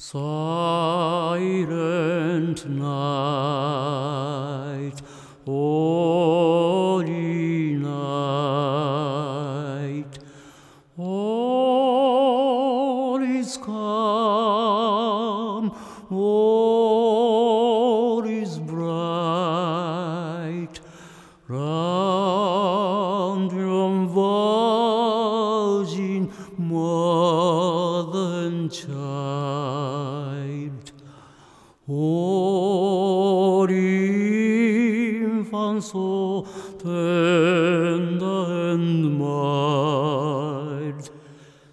silent night, holy night, all is calm, all is bright, round yon virgin mother and child. so consultant and mild.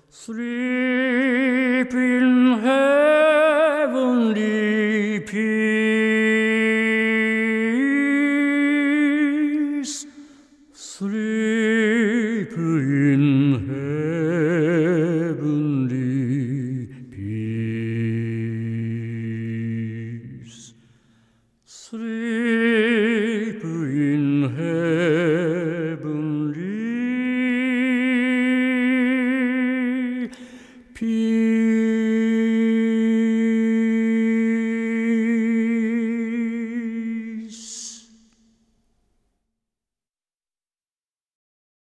Sleep in heavenly peace. Sleep in heavenly peace. Sleep peace.